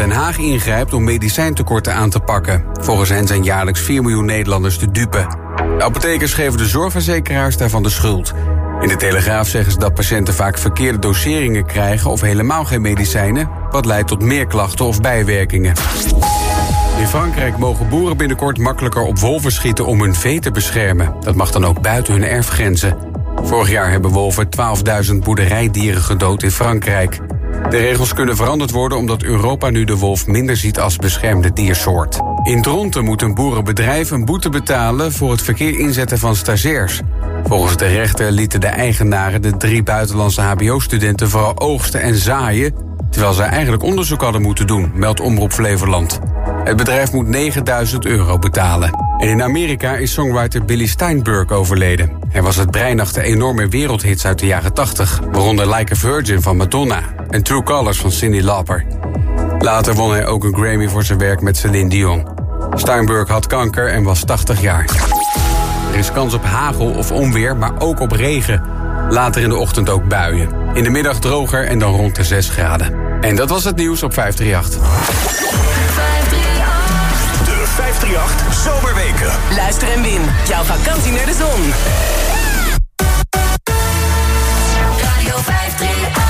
Den Haag ingrijpt om medicijntekorten aan te pakken. Volgens hen zijn jaarlijks 4 miljoen Nederlanders te dupe. De apothekers geven de zorgverzekeraars daarvan de schuld. In de Telegraaf zeggen ze dat patiënten vaak verkeerde doseringen krijgen of helemaal geen medicijnen, wat leidt tot meer klachten of bijwerkingen. In Frankrijk mogen boeren binnenkort makkelijker op wolven schieten om hun vee te beschermen. Dat mag dan ook buiten hun erfgrenzen. Vorig jaar hebben wolven 12.000 boerderijdieren gedood in Frankrijk. De regels kunnen veranderd worden omdat Europa nu de wolf minder ziet als beschermde diersoort. In Dronten moet een boerenbedrijf een boete betalen voor het verkeer inzetten van stagiairs. Volgens de rechter lieten de eigenaren de drie buitenlandse hbo-studenten vooral oogsten en zaaien, terwijl zij eigenlijk onderzoek hadden moeten doen, meldt Omroep Flevoland. Het bedrijf moet 9000 euro betalen. En in Amerika is songwriter Billy Steinberg overleden. Hij was het brein achter enorme wereldhits uit de jaren 80, waaronder Like a Virgin van Madonna en True Colors van Cyndi Lauper. Later won hij ook een Grammy voor zijn werk met Celine Dion. Steinberg had kanker en was 80 jaar. Er is kans op hagel of onweer, maar ook op regen. Later in de ochtend ook buien. In de middag droger en dan rond de 6 graden. En dat was het nieuws op 538. De 538 Zomerweken. Luister en win. Jouw vakantie naar de zon. Radio 538.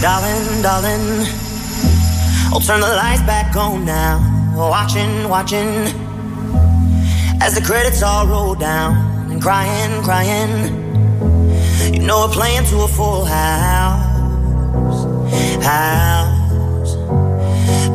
Darling, darling, I'll turn the lights back on now. Watching, watching, as the credits all roll down and crying, crying. You know we're playing to a full house, house.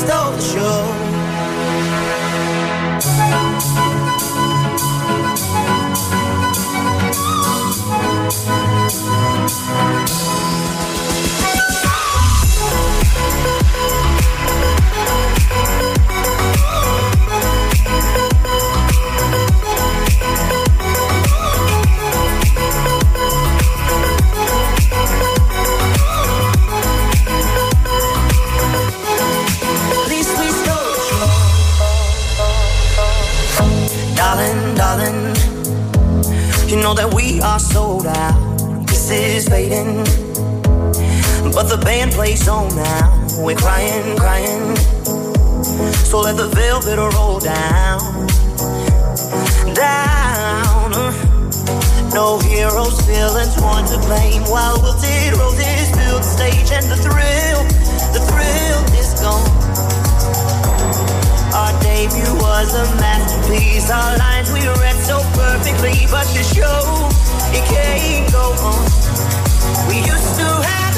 stole the show. We are sold out. This is fading, but the band plays on now. We're crying, crying. So let the velvet roll down, down. No heroes, villains, one to blame. While wilted roses fill the stage, and the thrill, the thrill is gone. Debut was a masterpiece. Our lines we read so perfectly, but the show it can't go on. We used to have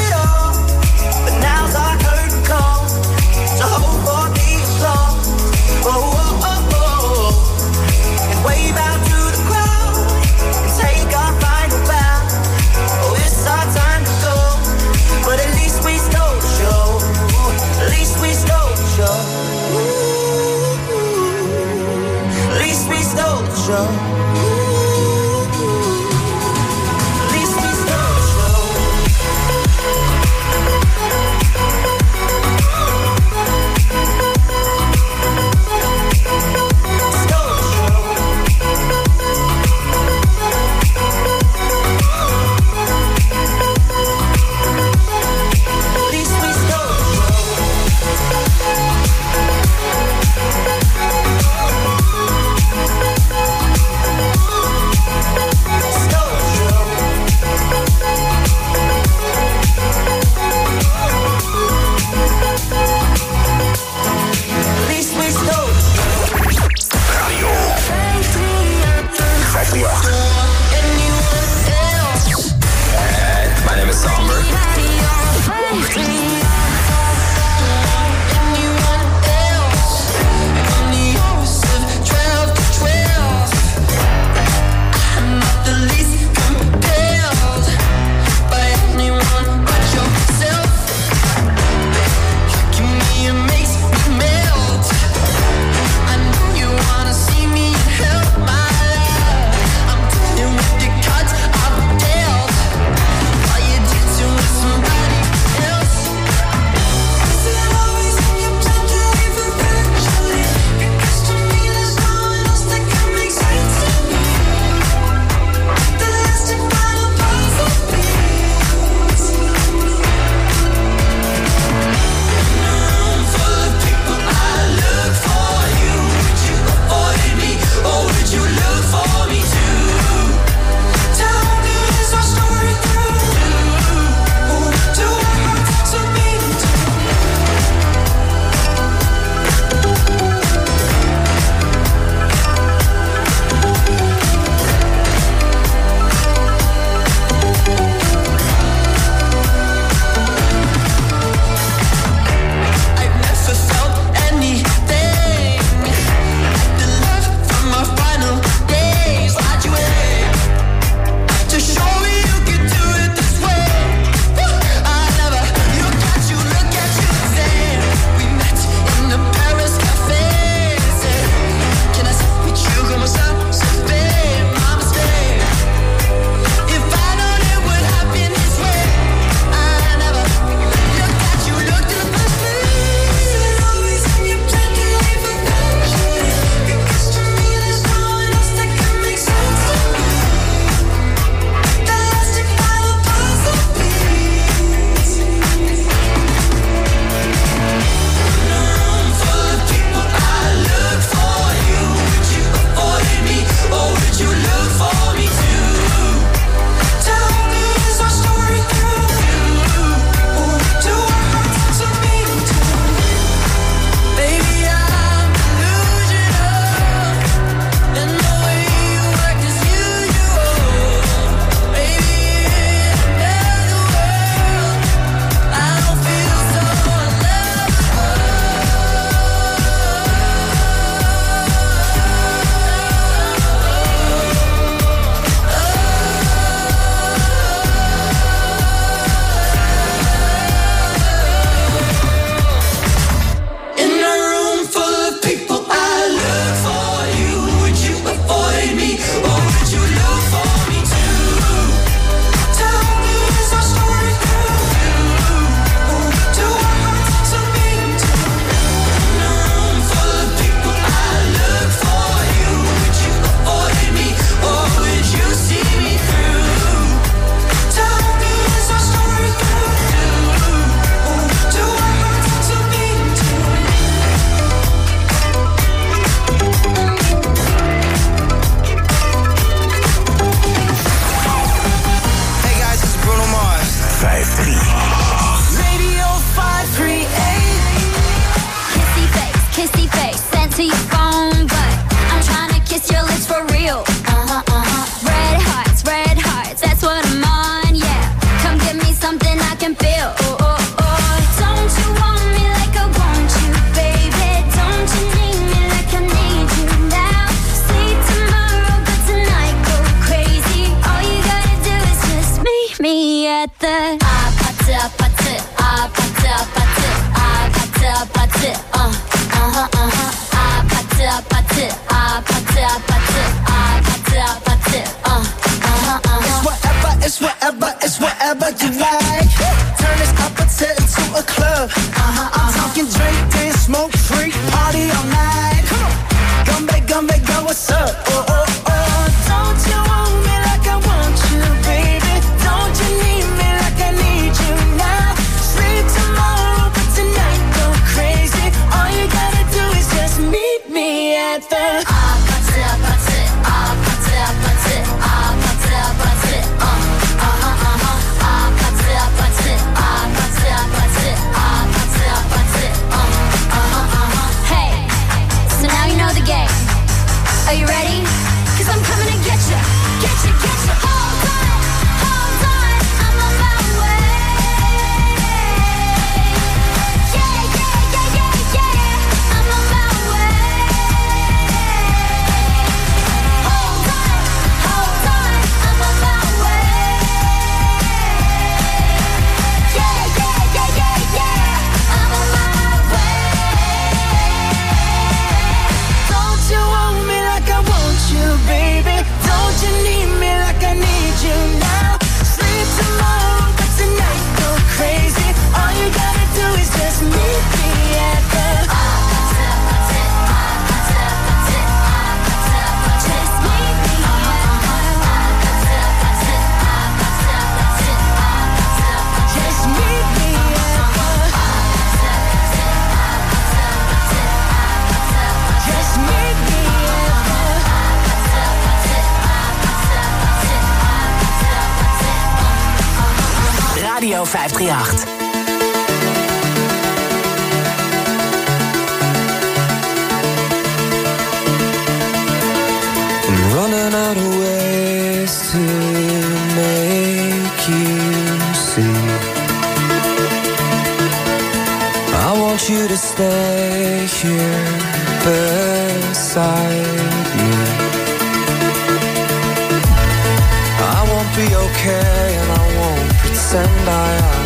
be okay and I won't pretend I am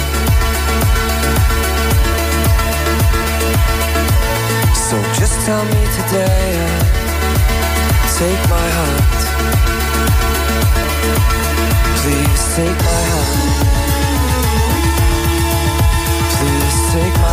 So just tell me today take my heart. Please take my Please take my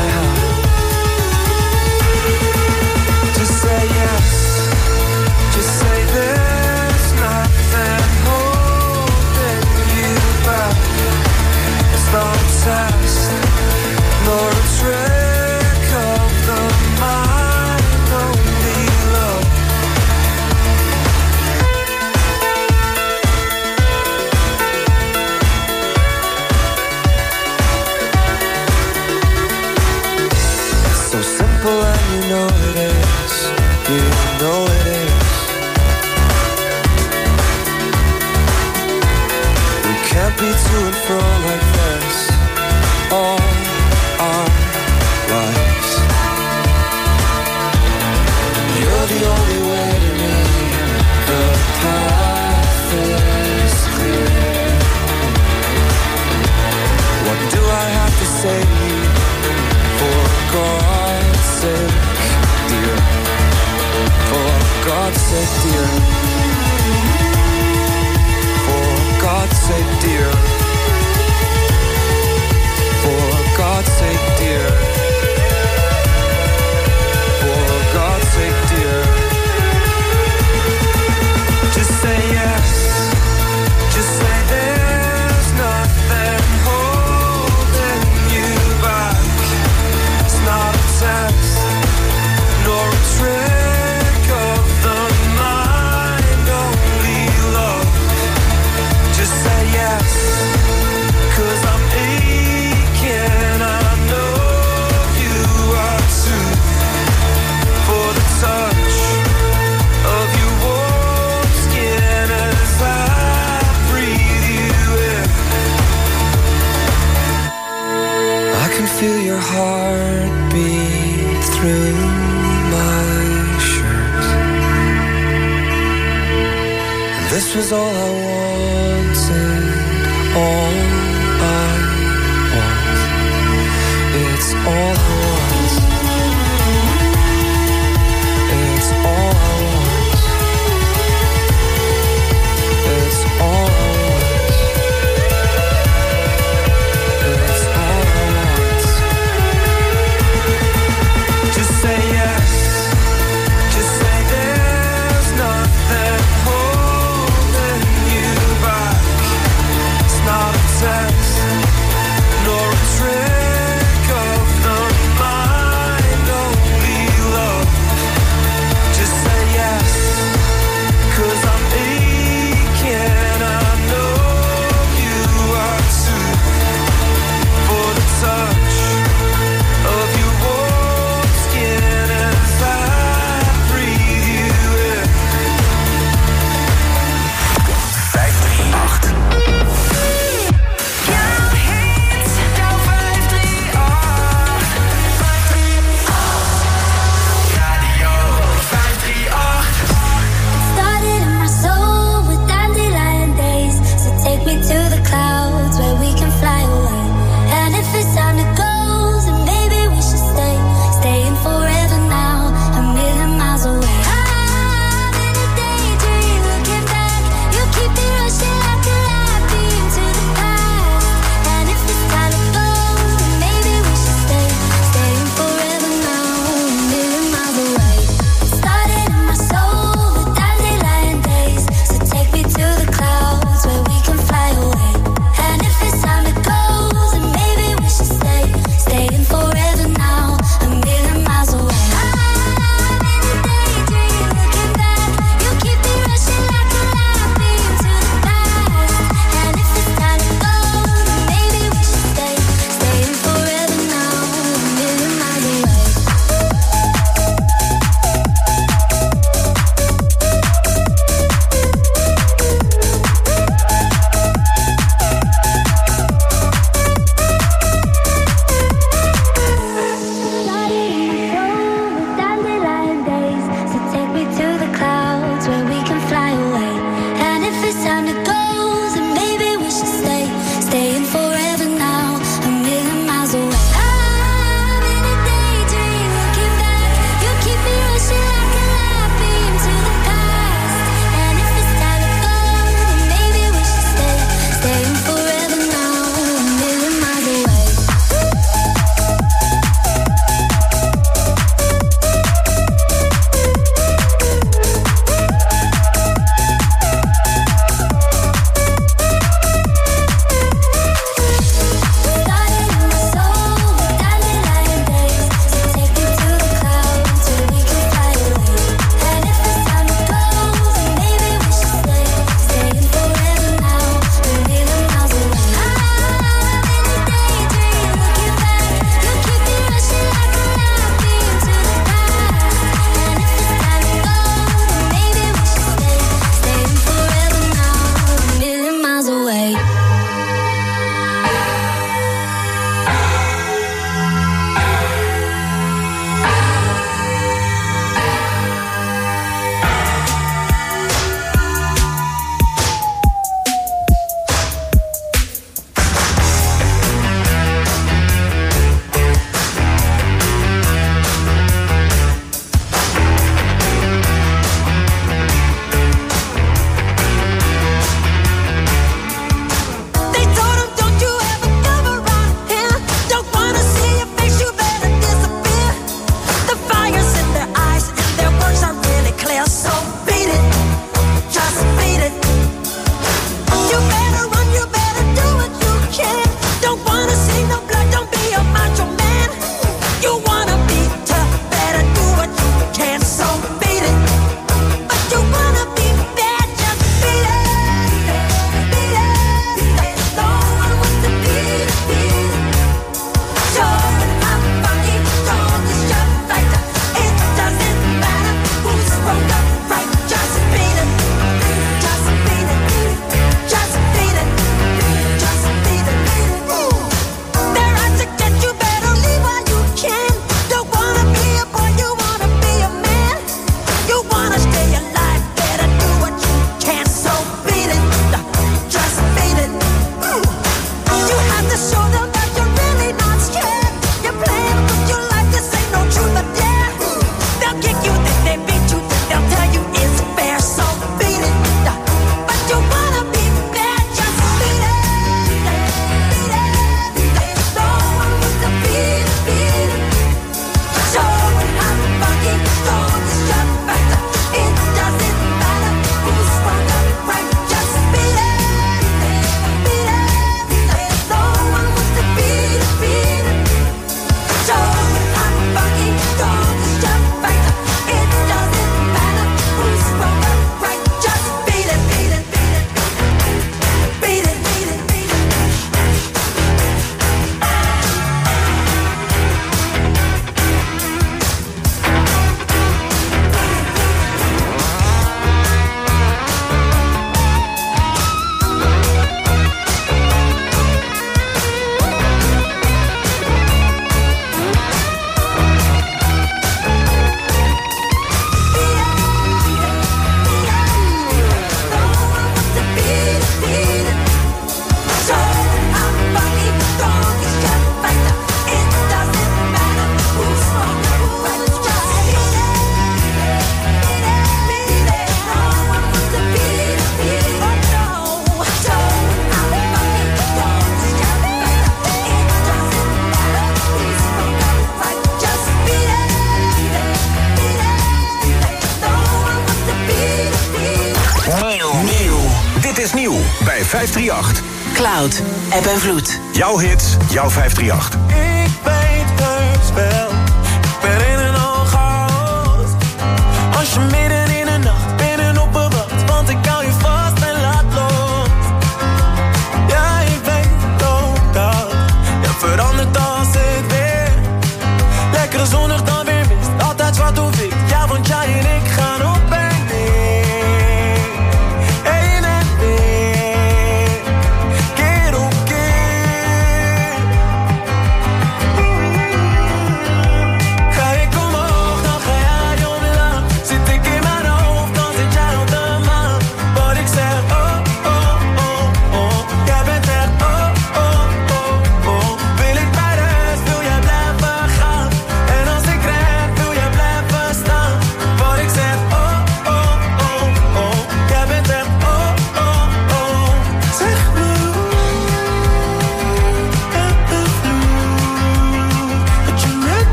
538.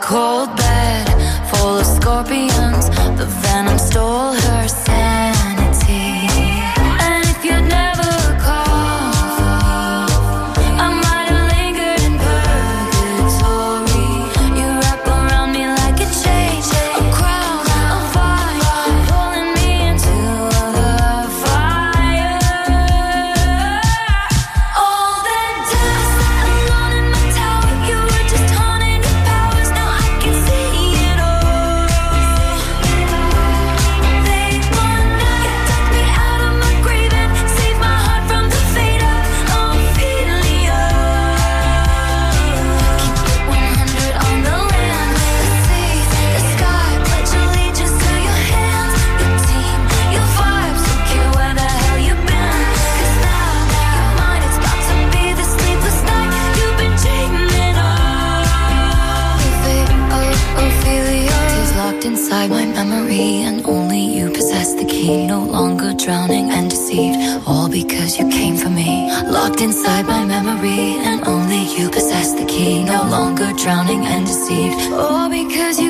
Cold drowning and deceived, all because you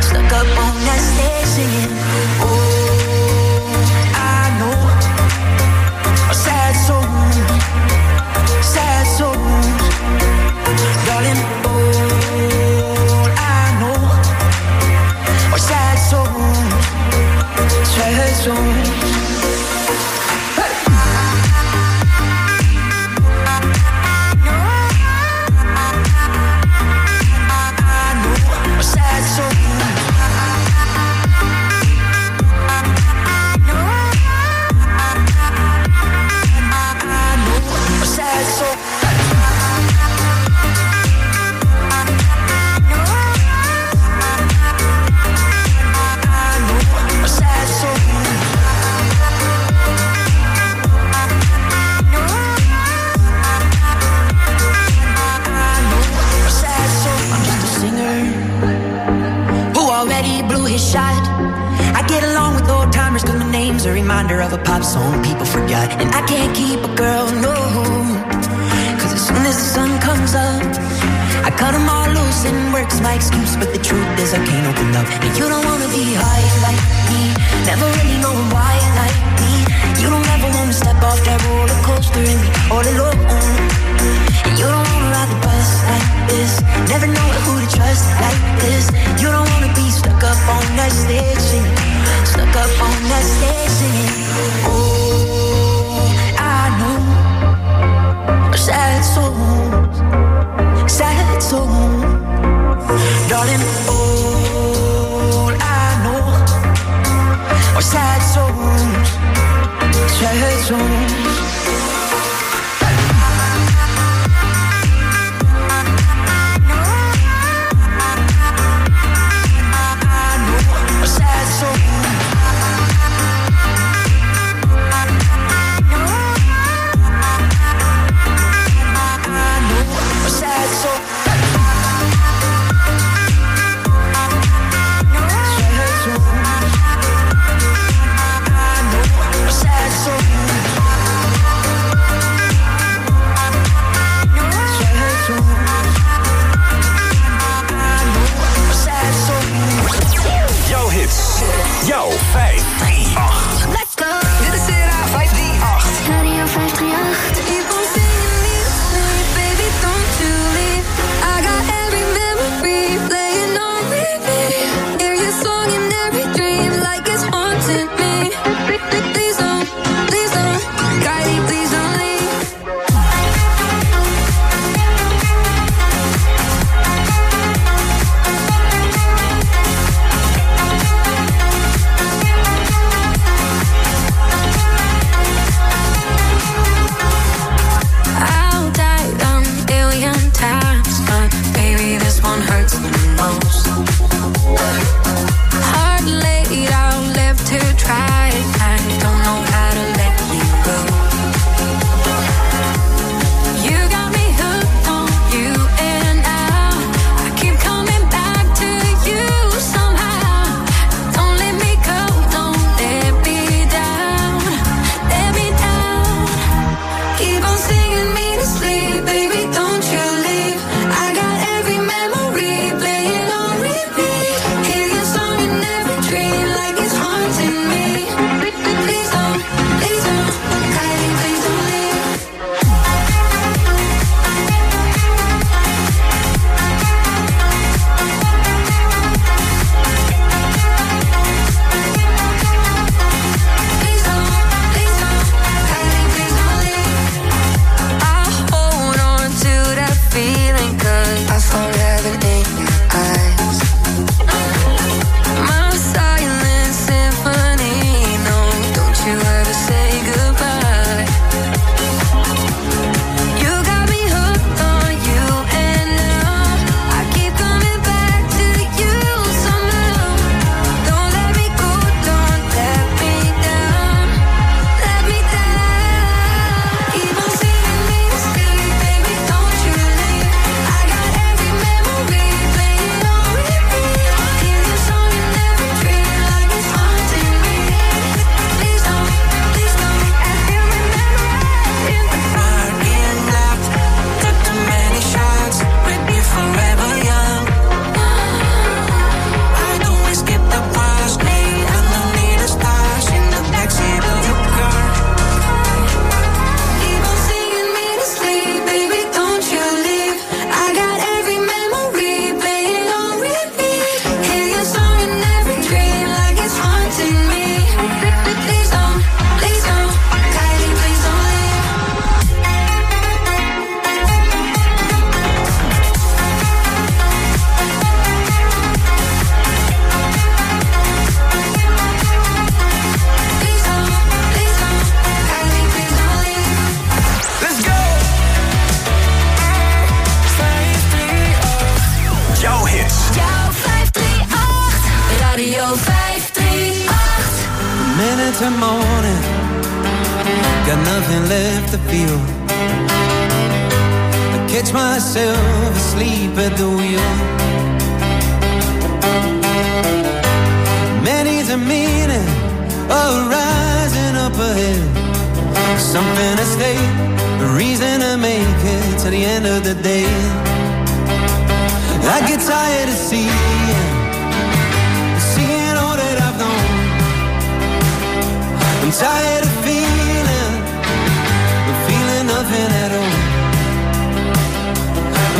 Stuck up on that stage. Up. And you don't wanna be high like me, never really knowing why like me. You don't ever wanna step off that roller coaster and be all alone. And you don't wanna ride the bus like this, never know who to trust like this. You don't wanna be stuck up on that singing, stuck up on that singing. Oh, 少年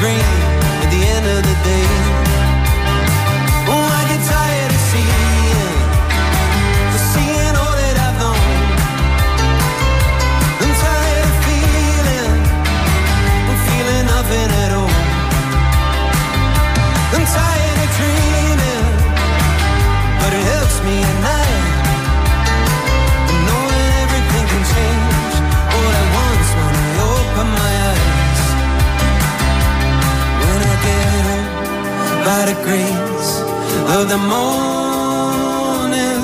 Dream by the grace of the morning,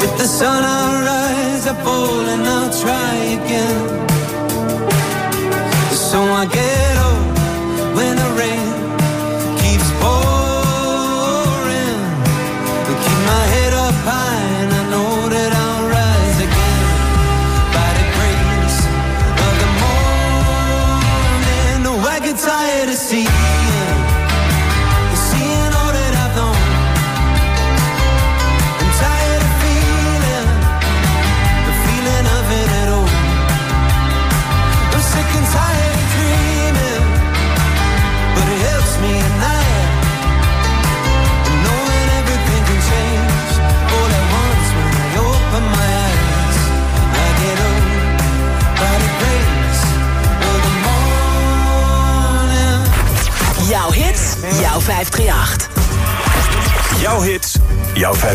with the sun I'll rise, fall and I'll try again. So I get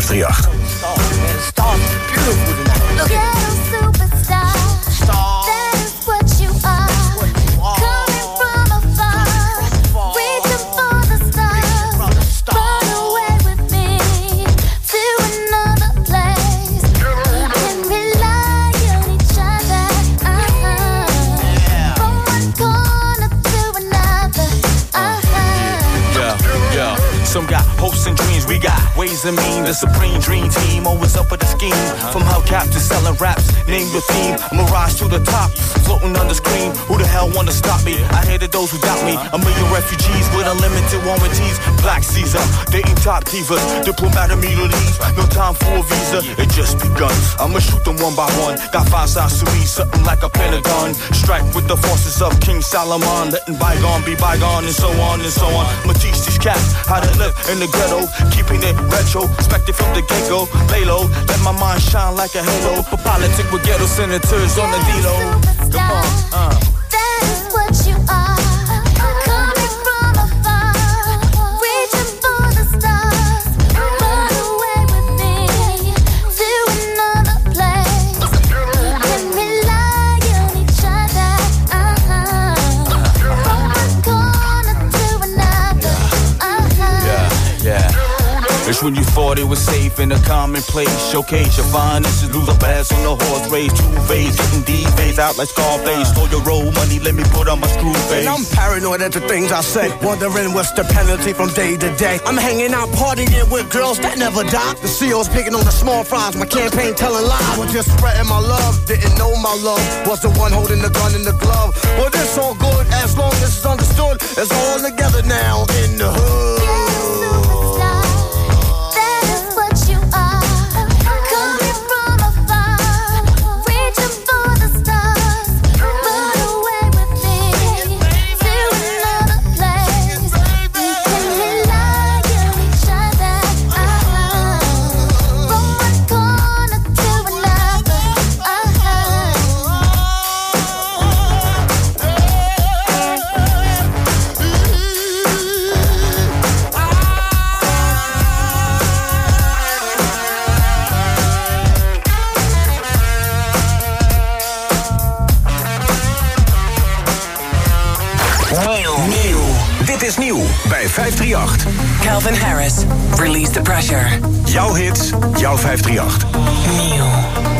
538. The supreme dream team, always up with the scheme. From to selling raps, name your theme. I'm a rise to the top, floating on the screen. Who the hell wanna stop me? I hated those who doubt me. A million refugees with unlimited warranties. Black Caesar, dating top divas, diplomat immunities. No time for a visa, it just begun. I'ma shoot them one by one. Got five sides to me, something like a pentagon. Strike with the forces of King Solomon, letting bygone be bygone, and so on and so on. I'ma teach these cats how to live in the ghetto, keeping it retro, expected from the get go. Lay low, let my mind shine like a halo. For politics with ghetto senators on the D-Lo. Come on, uh. When you thought it was safe in a common place. Showcase your finest, lose a pass on the horse race. Two phase, getting D phase out like Scarface. Stole your roll money, let me put on my screw face. And I'm paranoid at the things I say, wondering what's the penalty from day to day. I'm hanging out partying with girls that never die. The CEO's picking on the small fries, my campaign telling lies. Was just spreading my love, didn't know my love. Was the one holding the gun in the glove. Well, this all good as long as it's understood. It's all together now in the hood. The Pressure. Jouw hits, jouw 538. Nieuw.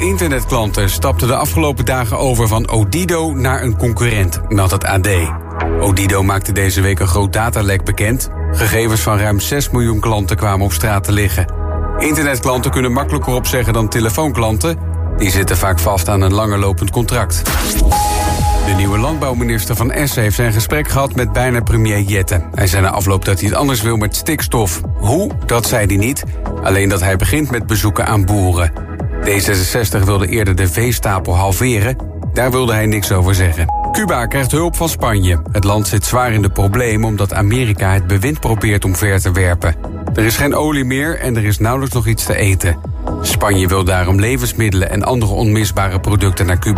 internetklanten stapten de afgelopen dagen over van Odido naar een concurrent, meldt het AD. Odido maakte deze week een groot datalek bekend. Gegevens van ruim 6 miljoen klanten kwamen op straat te liggen. Internetklanten kunnen makkelijker opzeggen dan telefoonklanten. Die zitten vaak vast aan een langer lopend contract. De nieuwe landbouwminister van Essen heeft zijn gesprek gehad met bijna premier Jette. Hij zei na afloop dat hij het anders wil met stikstof. Hoe? Dat zei hij niet. Alleen dat hij begint met bezoeken aan boeren. D66 wilde eerder de veestapel halveren. Daar wilde hij niks over zeggen. Cuba krijgt hulp van Spanje. Het land zit zwaar in de problemen omdat Amerika het bewind probeert omver te werpen. Er is geen olie meer en er is nauwelijks nog iets te eten. Spanje wil daarom levensmiddelen en andere onmisbare producten naar Cuba